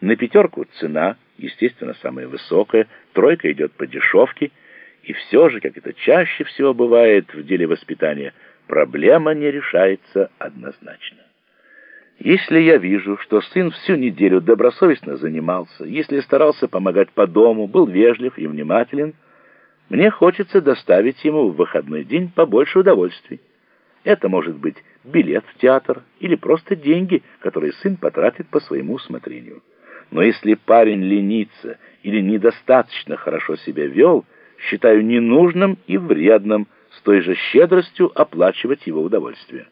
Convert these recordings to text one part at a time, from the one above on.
На пятерку цена, естественно, самая высокая, тройка идет по дешевке, и все же, как это чаще всего бывает в деле воспитания, проблема не решается однозначно. Если я вижу, что сын всю неделю добросовестно занимался, если старался помогать по дому, был вежлив и внимателен, мне хочется доставить ему в выходной день побольше удовольствий. Это может быть билет в театр или просто деньги, которые сын потратит по своему усмотрению. Но если парень ленится или недостаточно хорошо себя вел, считаю ненужным и вредным с той же щедростью оплачивать его удовольствие.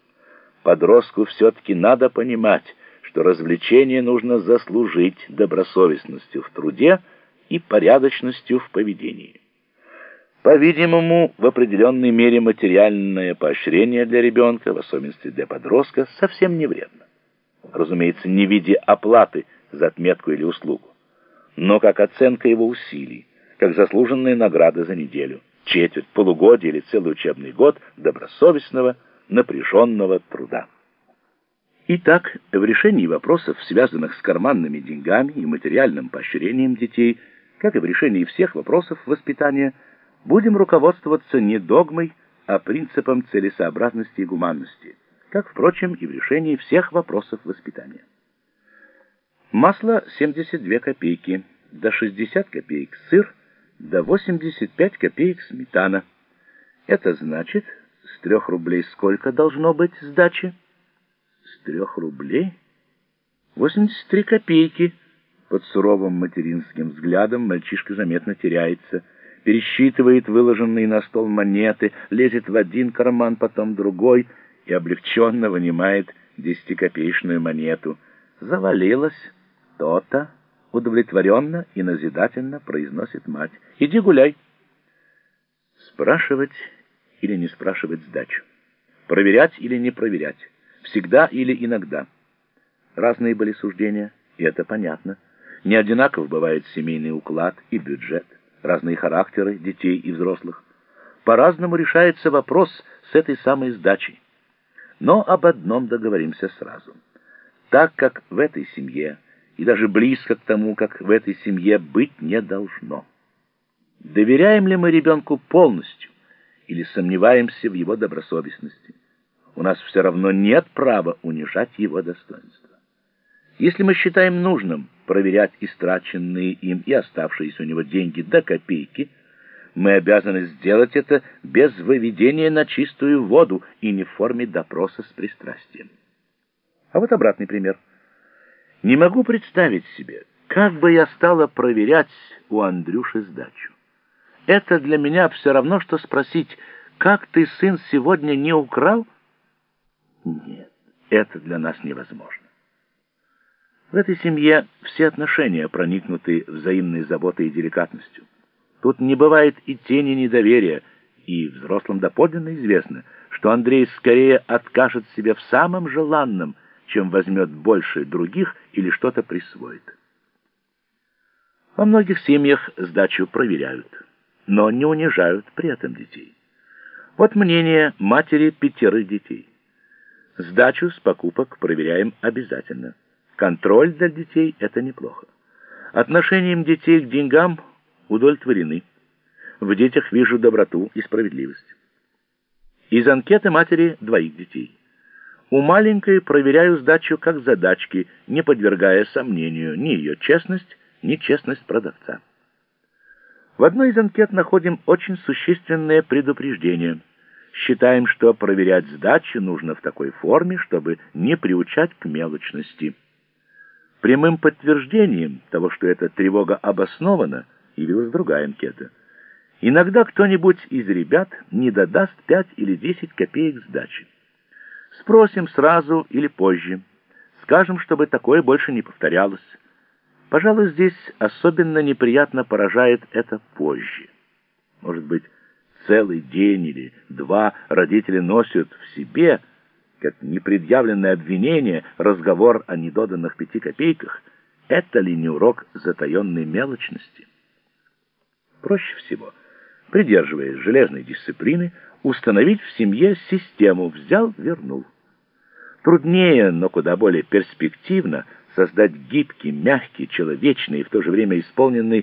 Подростку все-таки надо понимать, что развлечение нужно заслужить добросовестностью в труде и порядочностью в поведении. По-видимому, в определенной мере материальное поощрение для ребенка, в особенности для подростка, совсем не вредно. Разумеется, не в виде оплаты за отметку или услугу, но как оценка его усилий, как заслуженная награда за неделю, четверть, полугодие или целый учебный год добросовестного, напряженного труда. Итак, в решении вопросов, связанных с карманными деньгами и материальным поощрением детей, как и в решении всех вопросов воспитания, будем руководствоваться не догмой, а принципом целесообразности и гуманности, как, впрочем, и в решении всех вопросов воспитания. Масло 72 копейки, до 60 копеек сыр, до 85 копеек сметана. Это значит, с трех рублей сколько должно быть сдачи? С трех рублей? 83 копейки. Под суровым материнским взглядом мальчишка заметно теряется – пересчитывает выложенные на стол монеты, лезет в один карман, потом другой и облегченно вынимает десятикопеечную монету. Завалилось то-то, удовлетворенно и назидательно произносит мать. Иди гуляй. Спрашивать или не спрашивать сдачу. Проверять или не проверять. Всегда или иногда. Разные были суждения, и это понятно. Не одинаков бывает семейный уклад и бюджет разные характеры детей и взрослых. По-разному решается вопрос с этой самой сдачей. Но об одном договоримся сразу. Так как в этой семье, и даже близко к тому, как в этой семье быть не должно. Доверяем ли мы ребенку полностью или сомневаемся в его добросовестности? У нас все равно нет права унижать его достоинство. Если мы считаем нужным проверять истраченные им и оставшиеся у него деньги до копейки, мы обязаны сделать это без выведения на чистую воду и не в форме допроса с пристрастием. А вот обратный пример. Не могу представить себе, как бы я стала проверять у Андрюши сдачу. Это для меня все равно, что спросить, как ты, сын, сегодня не украл? Нет, это для нас невозможно. В этой семье все отношения проникнуты взаимной заботой и деликатностью. Тут не бывает и тени недоверия, и взрослым доподлинно известно, что Андрей скорее откажет себе в самом желанном, чем возьмет больше других или что-то присвоит. Во многих семьях сдачу проверяют, но не унижают при этом детей. Вот мнение матери пятерых детей. Сдачу с покупок проверяем обязательно. Контроль для детей – это неплохо. Отношением детей к деньгам удовлетворены. В детях вижу доброту и справедливость. Из анкеты матери двоих детей. У маленькой проверяю сдачу как задачки, не подвергая сомнению ни ее честность, ни честность продавца. В одной из анкет находим очень существенное предупреждение. Считаем, что проверять сдачу нужно в такой форме, чтобы не приучать к мелочности. Прямым подтверждением того, что эта тревога обоснована, явилась другая анкета. Иногда кто-нибудь из ребят не додаст 5 или 10 копеек сдачи. Спросим сразу или позже. Скажем, чтобы такое больше не повторялось. Пожалуй, здесь особенно неприятно поражает это позже. Может быть, целый день или два родители носят в себе как непредъявленное обвинение, разговор о недоданных пяти копейках, это ли не урок затаенной мелочности? Проще всего, придерживаясь железной дисциплины, установить в семье систему «взял, вернул». Труднее, но куда более перспективно создать гибкий, мягкий, человечный и в то же время исполненный